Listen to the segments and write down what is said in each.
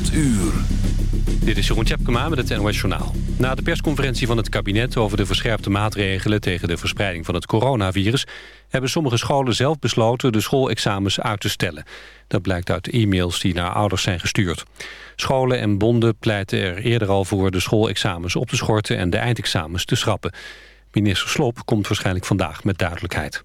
8 uur. Dit is Jeroen Tjepkema met het NOS Journaal. Na de persconferentie van het kabinet over de verscherpte maatregelen... tegen de verspreiding van het coronavirus... hebben sommige scholen zelf besloten de schoolexamens uit te stellen. Dat blijkt uit e-mails die naar ouders zijn gestuurd. Scholen en bonden pleiten er eerder al voor de schoolexamens op te schorten... en de eindexamens te schrappen. Minister Slop komt waarschijnlijk vandaag met duidelijkheid.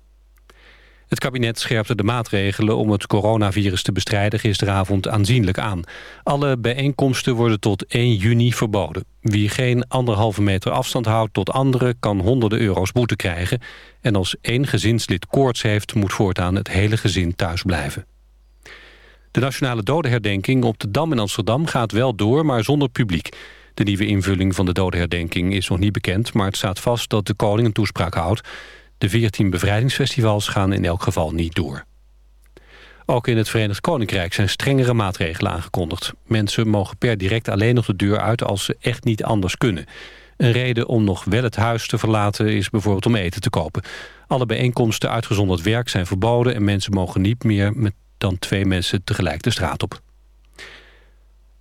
Het kabinet scherpte de maatregelen om het coronavirus te bestrijden gisteravond aanzienlijk aan. Alle bijeenkomsten worden tot 1 juni verboden. Wie geen anderhalve meter afstand houdt tot anderen kan honderden euro's boete krijgen. En als één gezinslid koorts heeft moet voortaan het hele gezin thuis blijven. De nationale dodenherdenking op de Dam in Amsterdam gaat wel door, maar zonder publiek. De nieuwe invulling van de dodenherdenking is nog niet bekend... maar het staat vast dat de koning een toespraak houdt. De 14 bevrijdingsfestivals gaan in elk geval niet door. Ook in het Verenigd Koninkrijk zijn strengere maatregelen aangekondigd. Mensen mogen per direct alleen nog de deur uit als ze echt niet anders kunnen. Een reden om nog wel het huis te verlaten is bijvoorbeeld om eten te kopen. Alle bijeenkomsten uitgezonderd werk zijn verboden... en mensen mogen niet meer met dan twee mensen tegelijk de straat op.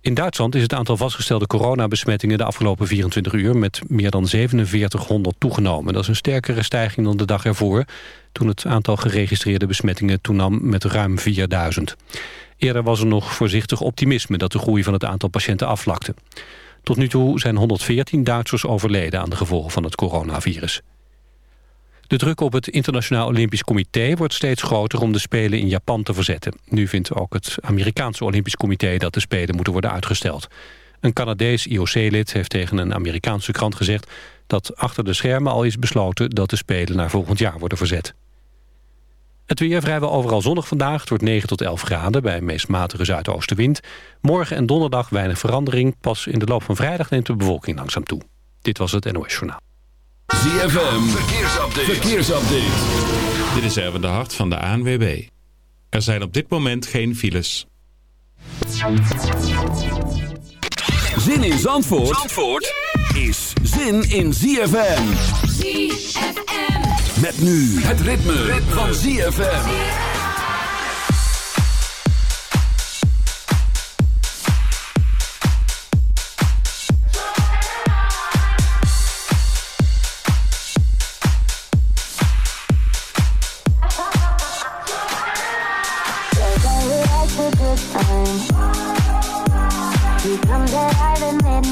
In Duitsland is het aantal vastgestelde coronabesmettingen de afgelopen 24 uur met meer dan 4700 toegenomen. Dat is een sterkere stijging dan de dag ervoor, toen het aantal geregistreerde besmettingen toenam met ruim 4000. Eerder was er nog voorzichtig optimisme dat de groei van het aantal patiënten afvlakte. Tot nu toe zijn 114 Duitsers overleden aan de gevolgen van het coronavirus. De druk op het Internationaal Olympisch Comité wordt steeds groter om de Spelen in Japan te verzetten. Nu vindt ook het Amerikaanse Olympisch Comité dat de Spelen moeten worden uitgesteld. Een Canadees IOC-lid heeft tegen een Amerikaanse krant gezegd dat achter de schermen al is besloten dat de Spelen naar volgend jaar worden verzet. Het weer vrijwel overal zonnig vandaag. Het wordt 9 tot 11 graden bij een meest matige zuidoostenwind. Morgen en donderdag weinig verandering. Pas in de loop van vrijdag neemt de bewolking langzaam toe. Dit was het NOS Journaal. ZFM, verkeersupdate. verkeersupdate. Dit is even de hart van de ANWB. Er zijn op dit moment geen files. Zin in Zandvoort, Zandvoort is zin in ZFM. ZFM. Met nu het ritme, ritme. van ZFM.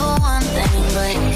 For one thing, but.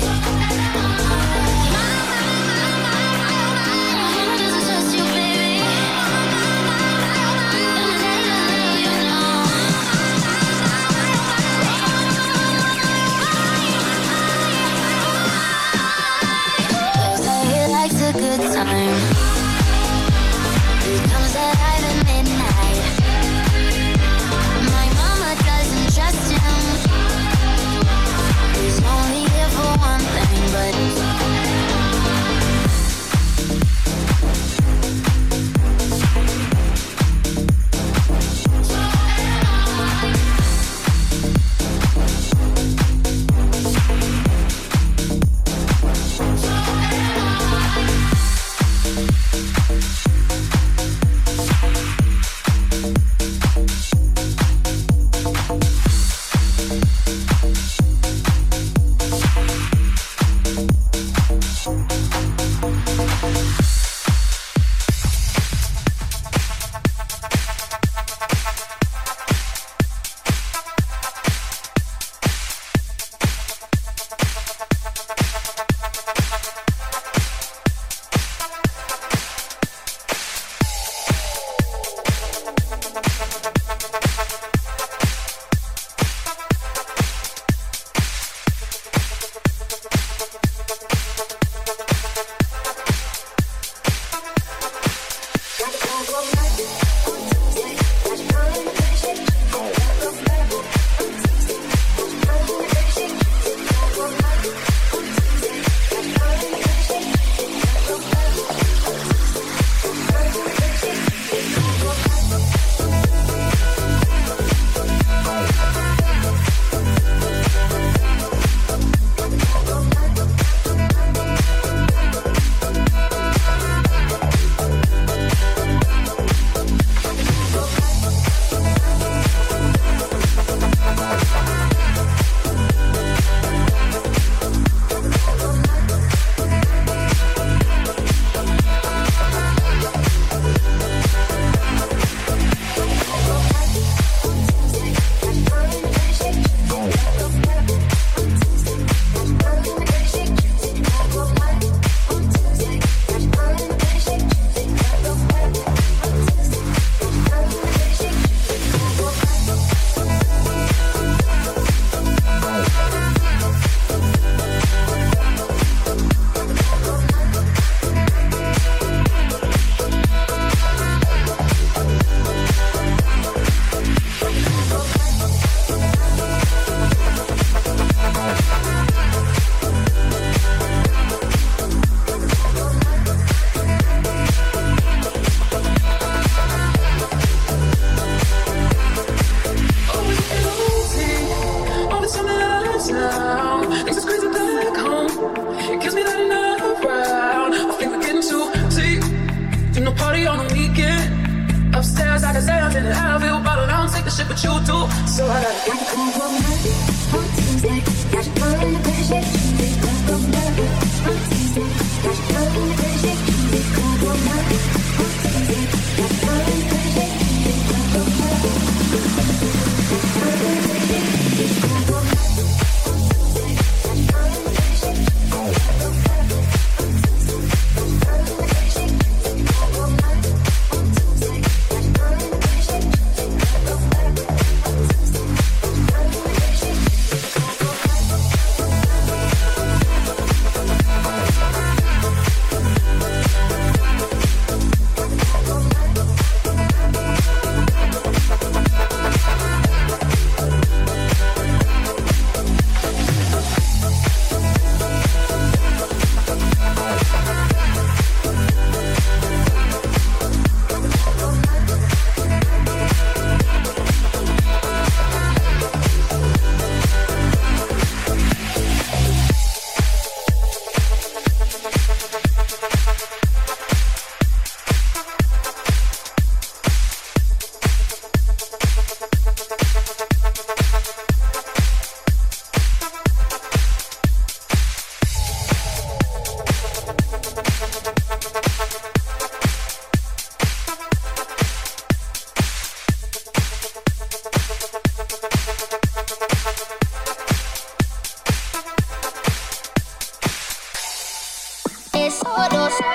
horas.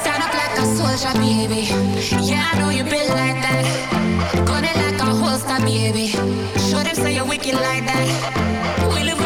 Stand up like a soldier, baby. Yeah, I know you built like that. Gun like a holster, baby. Show them say you're wicked like that. We live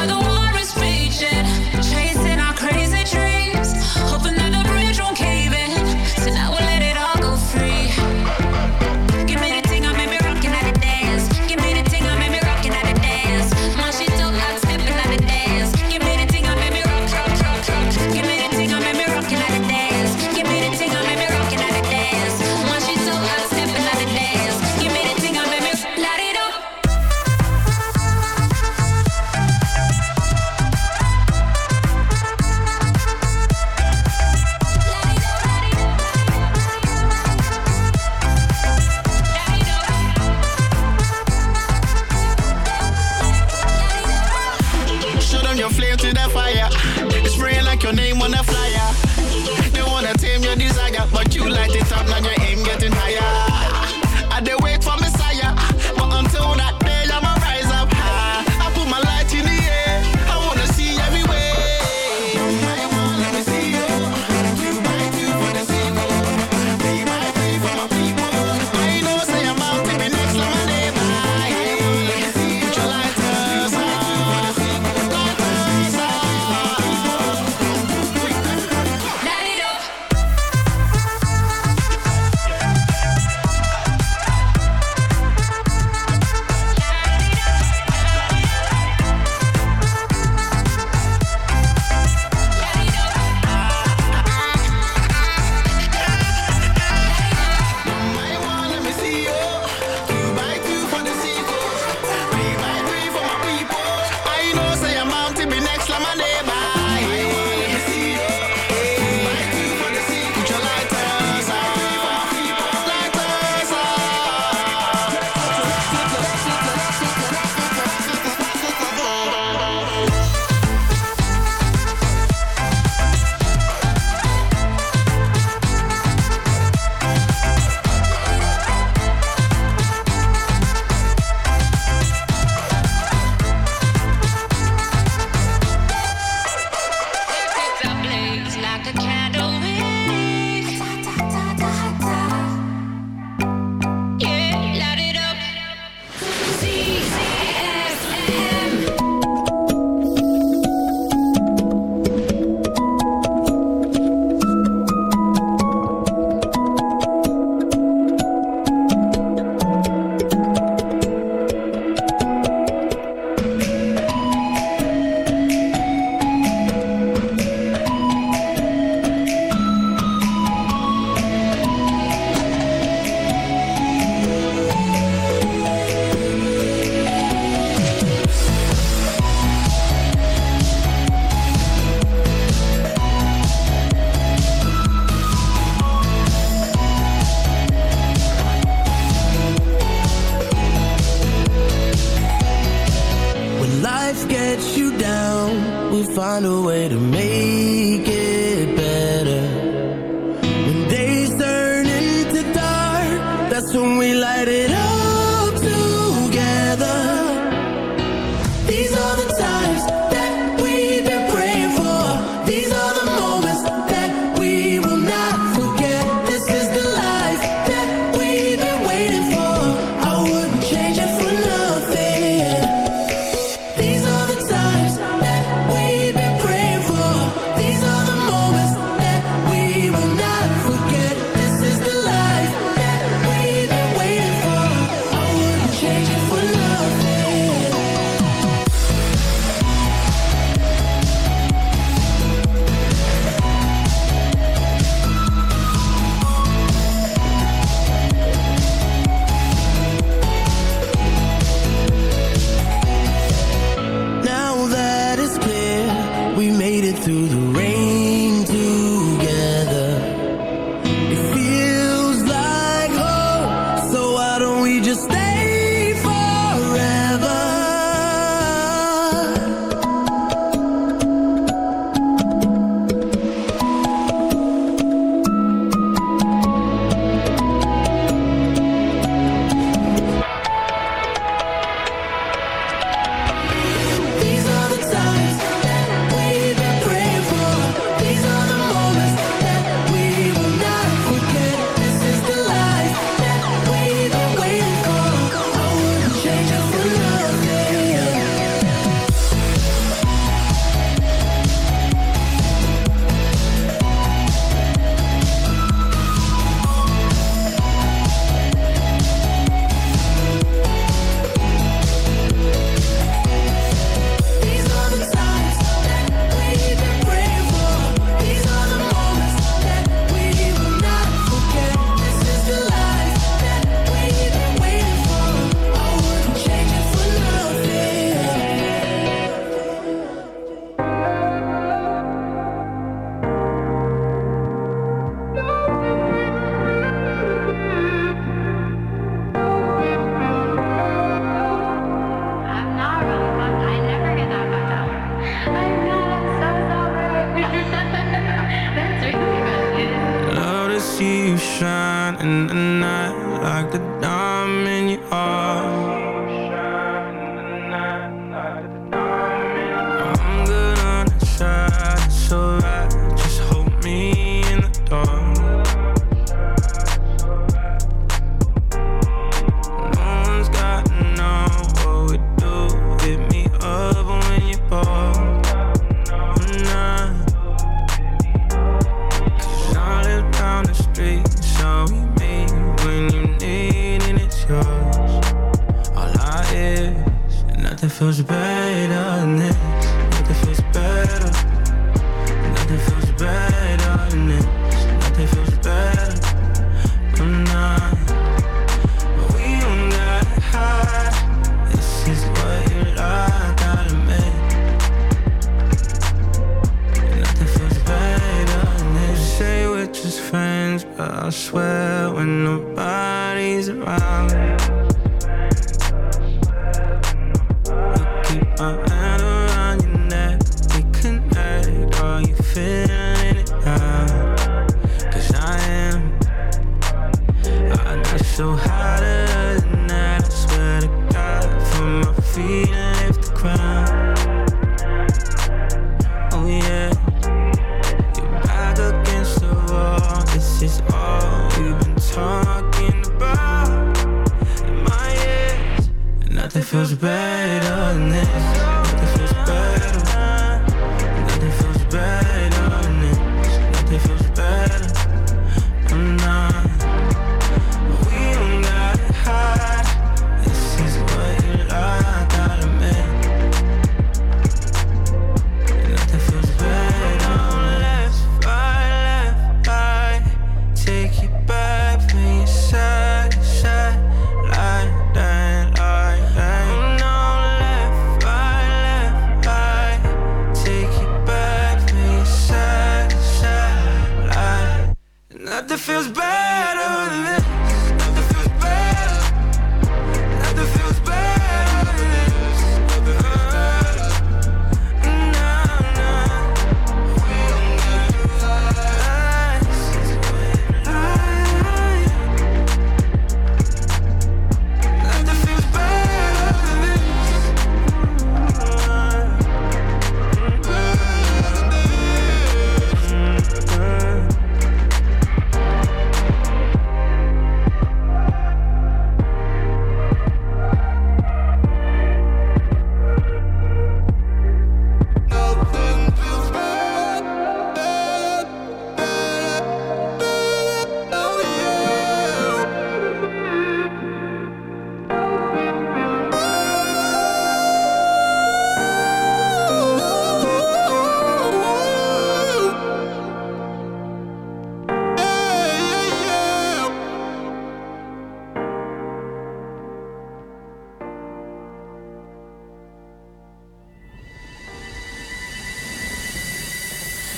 feels bad.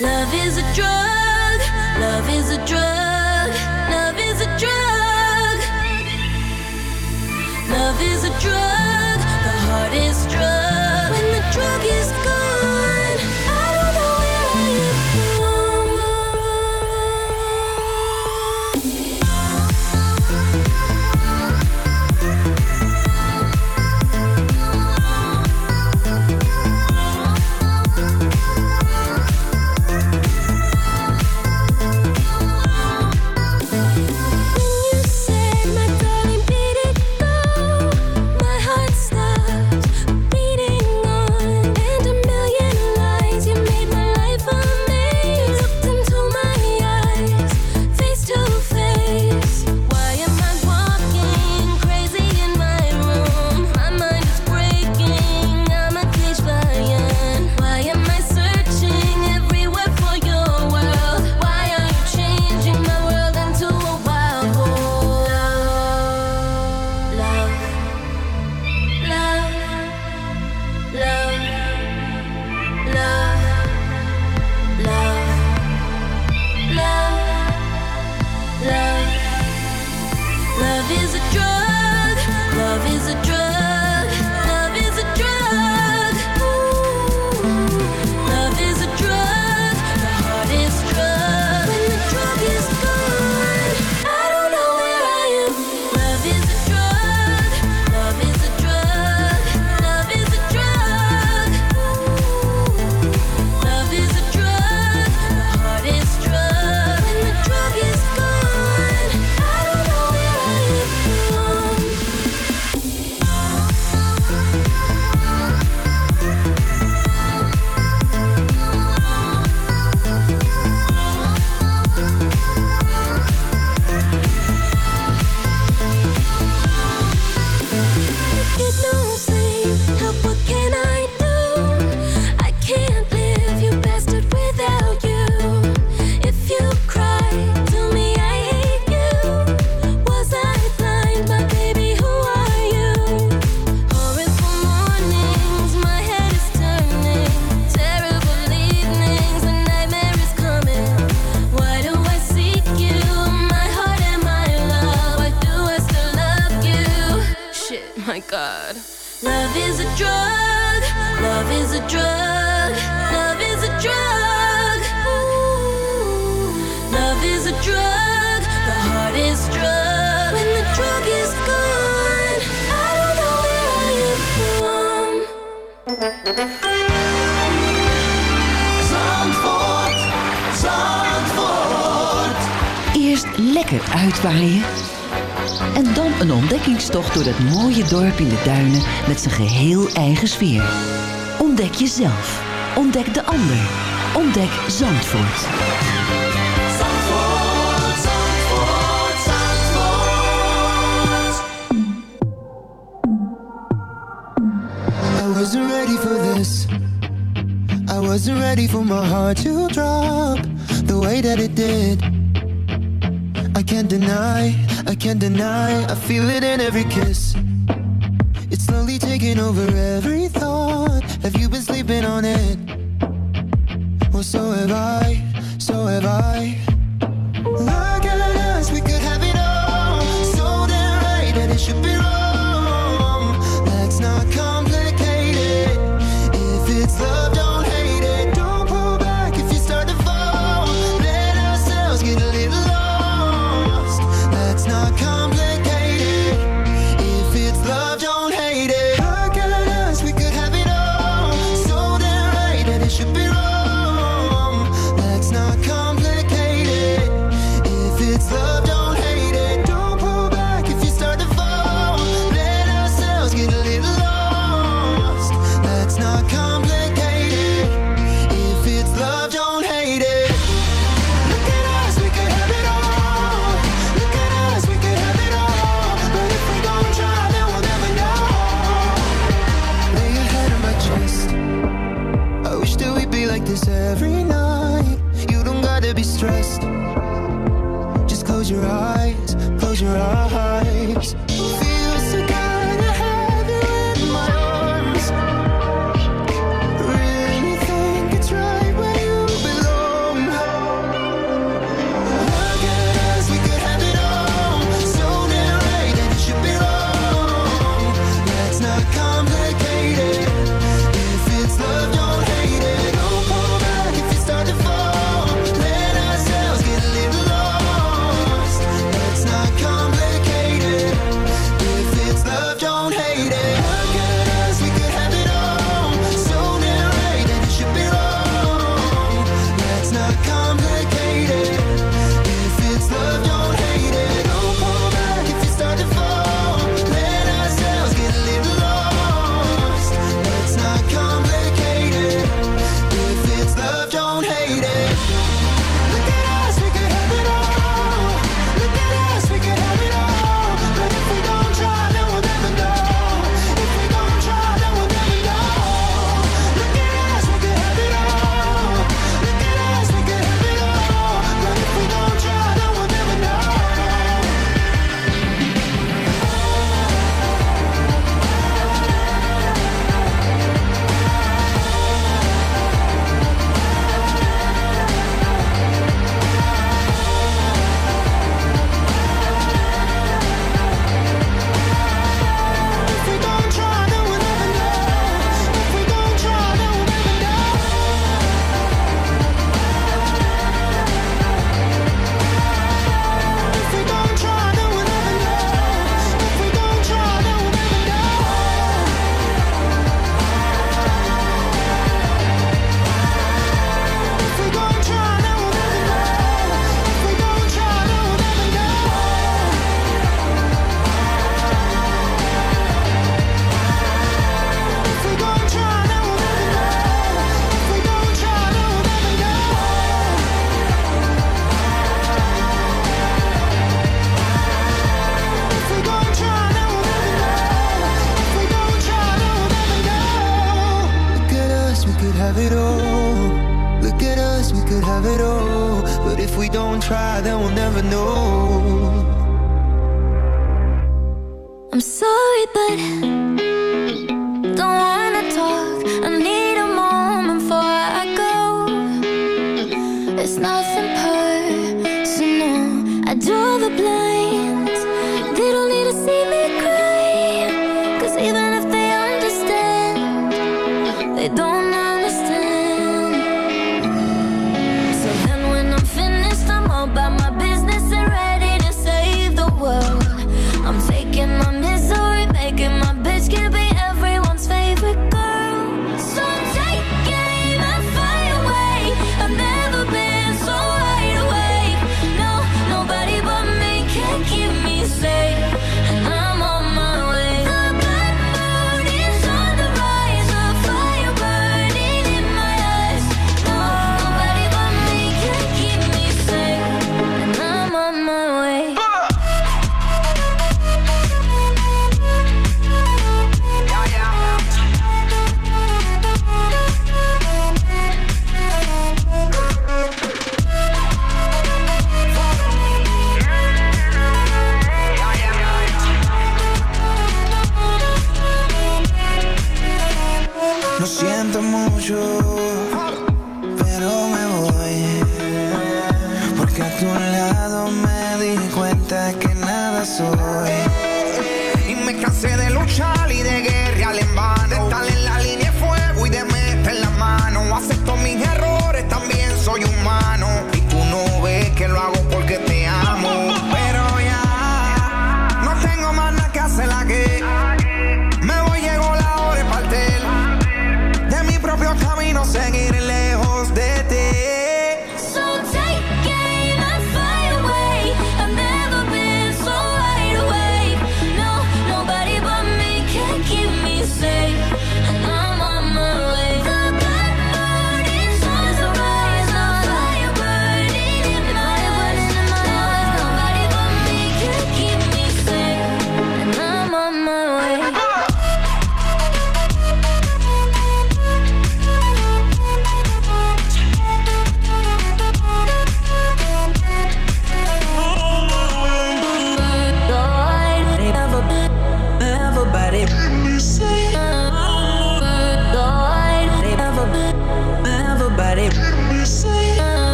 Love is a drug, love is a drug. in de duinen met zijn geheel eigen sfeer. Ontdek jezelf. Ontdek de ander. Ontdek Zandvoort. Zandvoort, Zandvoort, Zandvoort. I wasn't ready for this. I wasn't ready for my heart to drop the way that it did. I can't deny, I can't deny, I feel it in every kiss. slowly taking over every thought. Have you been sleeping on it? Well, so have I, so have I.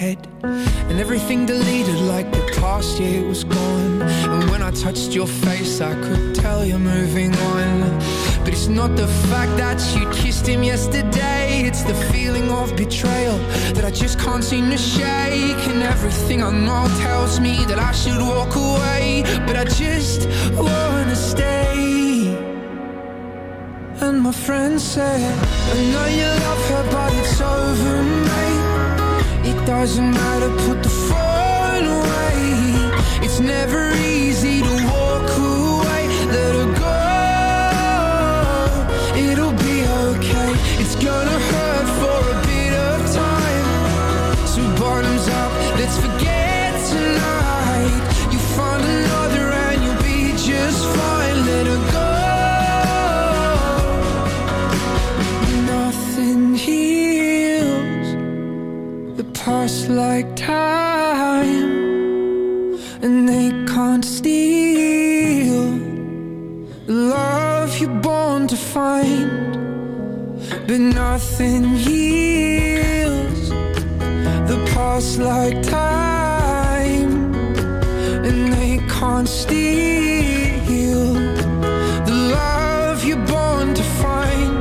head. And everything deleted like the past, year was gone. And when I touched your face, I could tell you're moving on. But it's not the fact that you kissed him yesterday, it's the feeling of betrayal that I just can't seem to shake. And everything I know tells me that I should walk away, but I just wanna stay. And my friend said, I know you love her, but it's over, mate. Doesn't matter, put the phone away. It's never easy to like time, and they can't steal the love you're born to find. But nothing heals the past like time, and they can't steal the love you're born to find.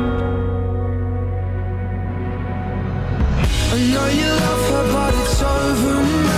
I know you love her, over, mate.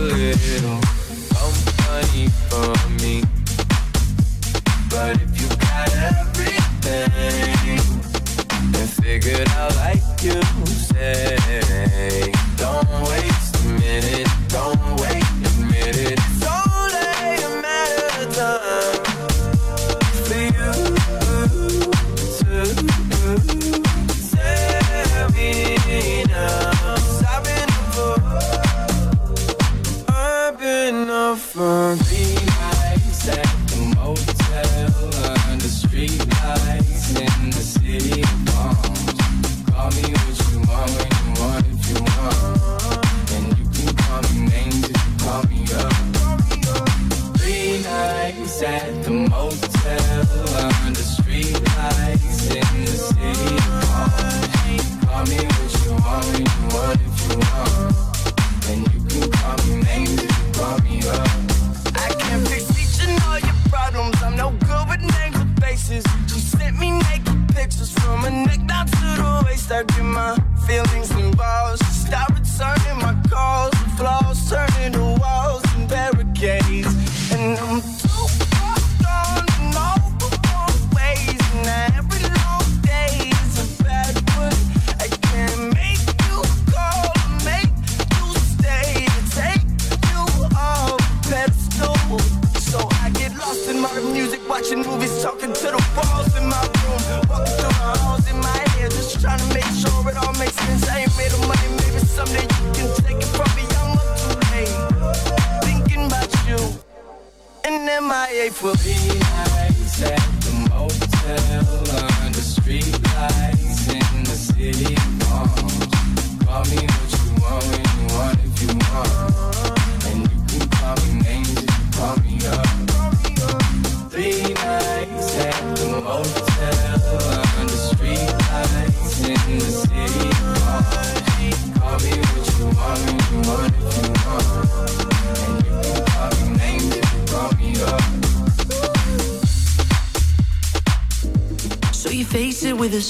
Little company for me.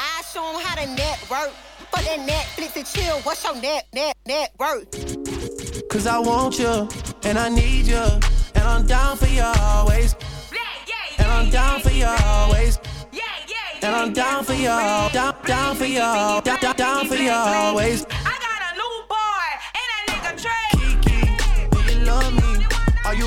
I show 'em how to network. For that Netflix and chill, what's your net, net, net worth? Cause I want you and I need you. And I'm down for you always. And I'm down for you always. And I'm down for you, down, down for you, down, down, down for you always. I got a new boy, and a nigga Trey. Kiki, do you love me? Are you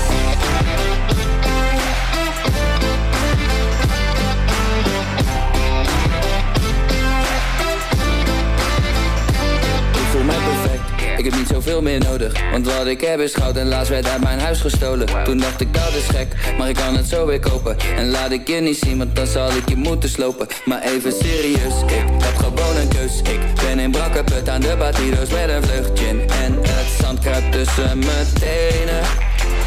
Nodig. Want wat ik heb is goud en laatst werd uit mijn huis gestolen. Toen dacht ik dat is gek, maar ik kan het zo weer kopen. En laat ik je niet zien, want dan zal ik je moeten slopen. Maar even serieus, ik heb gewoon een keus. Ik ben in brakke put aan de batido's met een vlucht En het zand kruipt tussen mijn tenen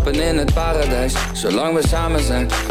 stappen in het paradijs, zolang we samen zijn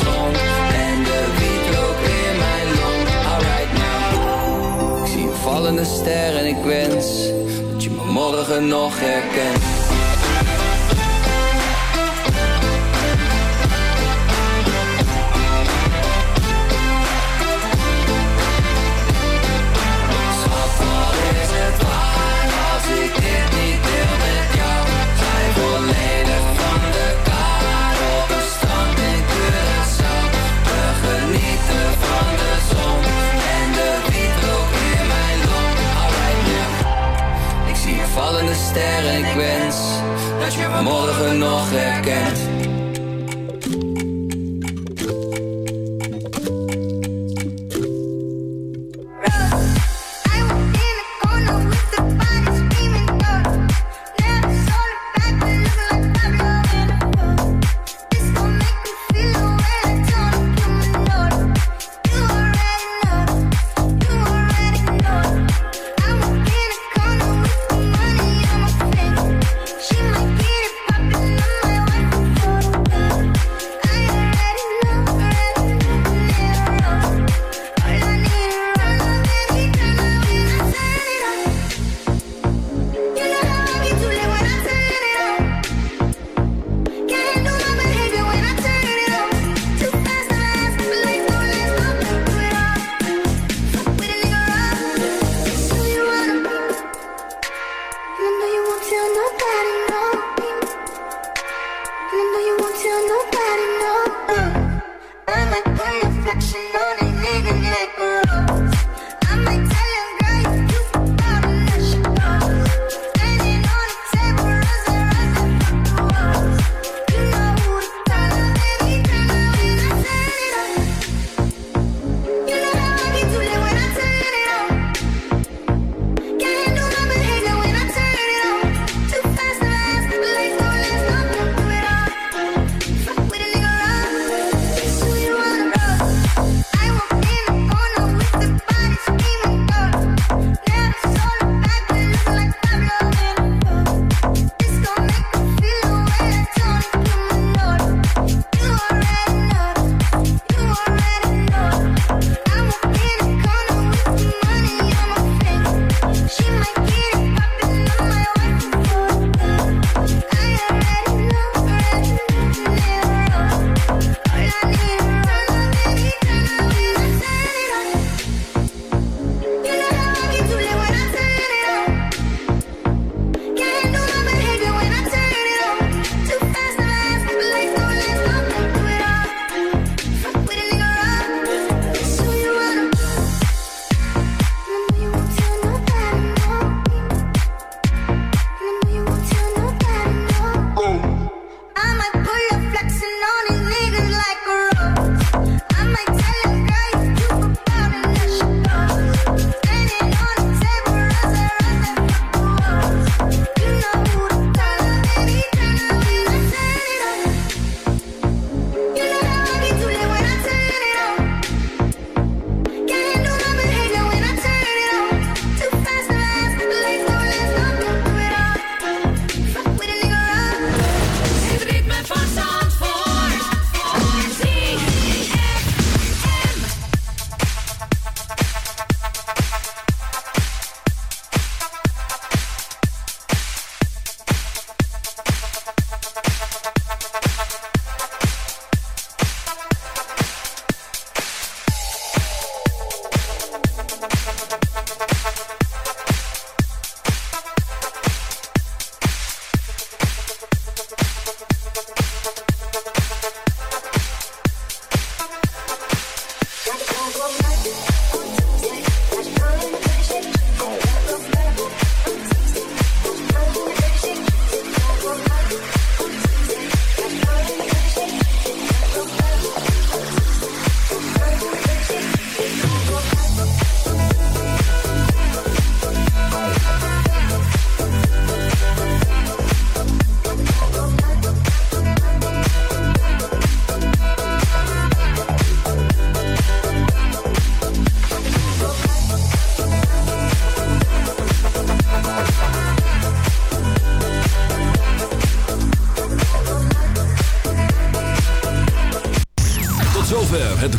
zon. En de wietrook in mijn long Alright now. Ik zie een vallende ster en ik wens dat je me morgen nog herkent ik wens dat je me morgen nog herkent.